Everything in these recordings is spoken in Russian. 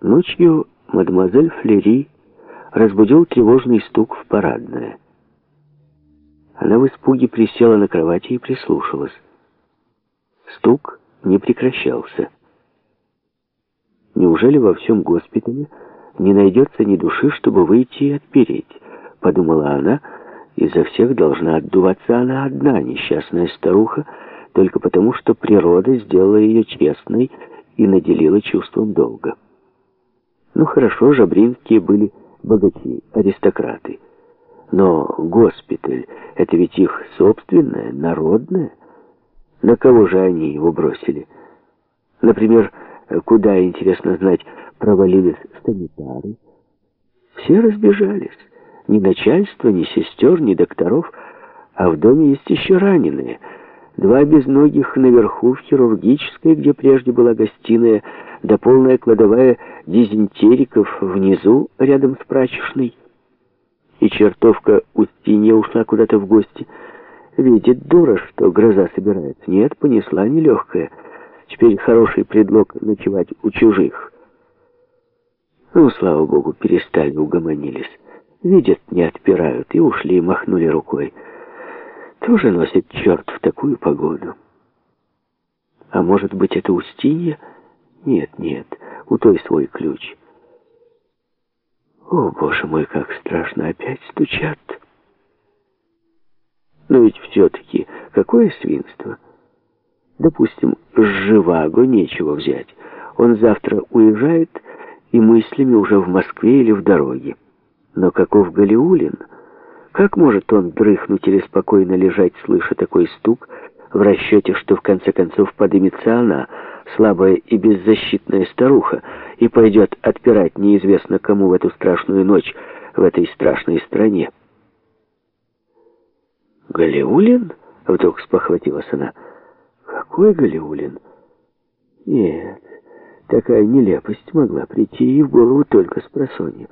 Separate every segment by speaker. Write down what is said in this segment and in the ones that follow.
Speaker 1: Ночью мадемуазель Флери разбудил тревожный стук в парадное. Она в испуге присела на кровати и прислушалась. Стук не прекращался. Неужели во всем госпитале не найдется ни души, чтобы выйти и отпереть? Подумала она, изо всех должна отдуваться она одна, несчастная старуха, только потому, что природа сделала ее честной и наделила чувством долга. Ну хорошо, жабринские были богачи, аристократы. Но госпиталь — это ведь их собственное, народное. На кого же они его бросили? Например, куда, интересно знать, провалились санитары? Все разбежались. Ни начальства, ни сестер, ни докторов, а в доме есть еще раненые. Два безногих наверху в хирургической, где прежде была гостиная, да полная кладовая дизентериков внизу, рядом с прачечной. И чертовка Устинья ушла куда-то в гости. Видит дура, что гроза собирается. Нет, понесла нелегкая. Теперь хороший предлог ночевать у чужих. Ну, слава богу, перестали, угомонились. Видят, не отпирают, и ушли, махнули рукой. Тоже носит черт в такую погоду. А может быть, это Устинья? Нет, нет, у той свой ключ. О, боже мой, как страшно, опять стучат. Но ведь все-таки какое свинство? Допустим, с Живаго нечего взять. Он завтра уезжает и мыслями уже в Москве или в дороге. Но каков Галиулин? Как может он дрыхнуть или спокойно лежать, слыша такой стук, в расчете, что в конце концов подымется она, слабая и беззащитная старуха, и пойдет отпирать неизвестно кому в эту страшную ночь в этой страшной стране? «Галиулин?» — вдруг спохватилась она. «Какой Галиулин?» «Нет, такая нелепость могла прийти ей в голову только с просонья».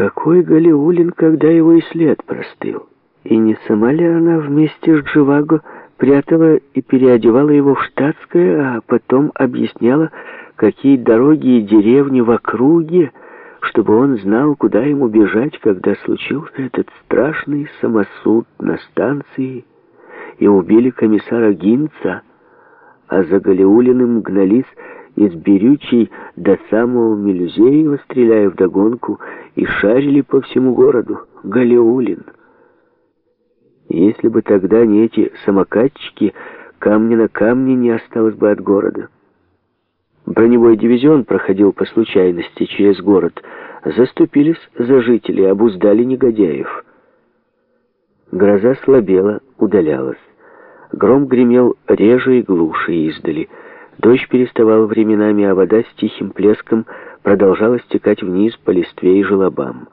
Speaker 1: Какой Галиулин, когда его и след простыл? И не сама ли она вместе с Дживаго прятала и переодевала его в штатское, а потом объясняла, какие дороги и деревни в округе, чтобы он знал, куда ему бежать, когда случился этот страшный самосуд на станции, и убили комиссара Гинца, а за Галиулиным гнались из Берючей до самого Мелюзеева, стреляя вдогонку, и шарили по всему городу. Галиулин. Если бы тогда не эти самокатчики, камня на камне не осталось бы от города. Броневой дивизион проходил по случайности через город. Заступились за жителей, обуздали негодяев. Гроза слабела, удалялась. Гром гремел реже и глуше издали. Дождь переставал временами, а вода с тихим плеском продолжала стекать вниз по листве и желобам.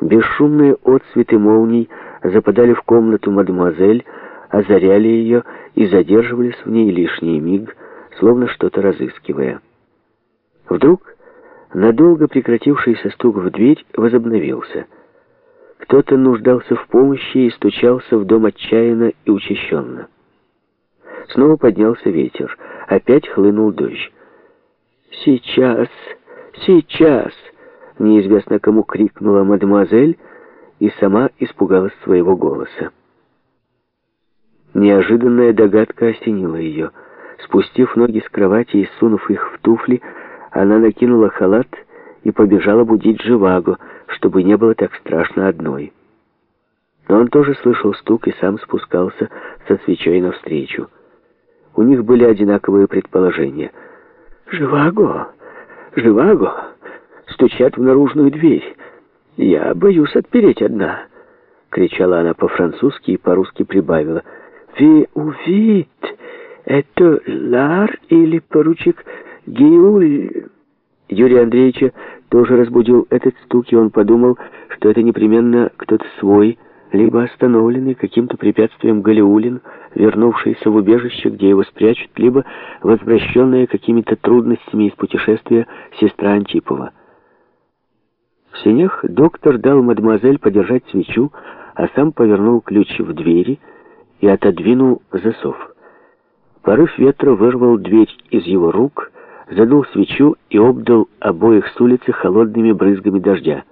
Speaker 1: Бесшумные отцветы молний западали в комнату мадемуазель, озаряли ее и задерживались в ней лишний миг, словно что-то разыскивая. Вдруг надолго прекратившийся стук в дверь возобновился. Кто-то нуждался в помощи и стучался в дом отчаянно и учащенно. Снова поднялся ветер. Опять хлынул дождь. «Сейчас, сейчас!» Неизвестно кому крикнула мадемуазель и сама испугалась своего голоса. Неожиданная догадка осенила ее. Спустив ноги с кровати и сунув их в туфли, она накинула халат и побежала будить Живаго, чтобы не было так страшно одной. Но он тоже слышал стук и сам спускался со свечой навстречу. У них были одинаковые предположения. «Живаго! Живаго!» Стучат в наружную дверь. «Я боюсь отпереть одна!» Кричала она по-французски и по-русски прибавила. «Вы увид! Это Лар или поручик Гиуль?» Юрия Андреевича тоже разбудил этот стук, и он подумал, что это непременно кто-то свой, либо остановленный каким-то препятствием Галиулин, вернувшийся в убежище, где его спрячут, либо возвращенная какими-то трудностями из путешествия сестра Антипова. В сенях доктор дал мадемуазель подержать свечу, а сам повернул ключ в двери и отодвинул засов. Порыв ветра вырвал дверь из его рук, задул свечу и обдал обоих с улицы холодными брызгами дождя.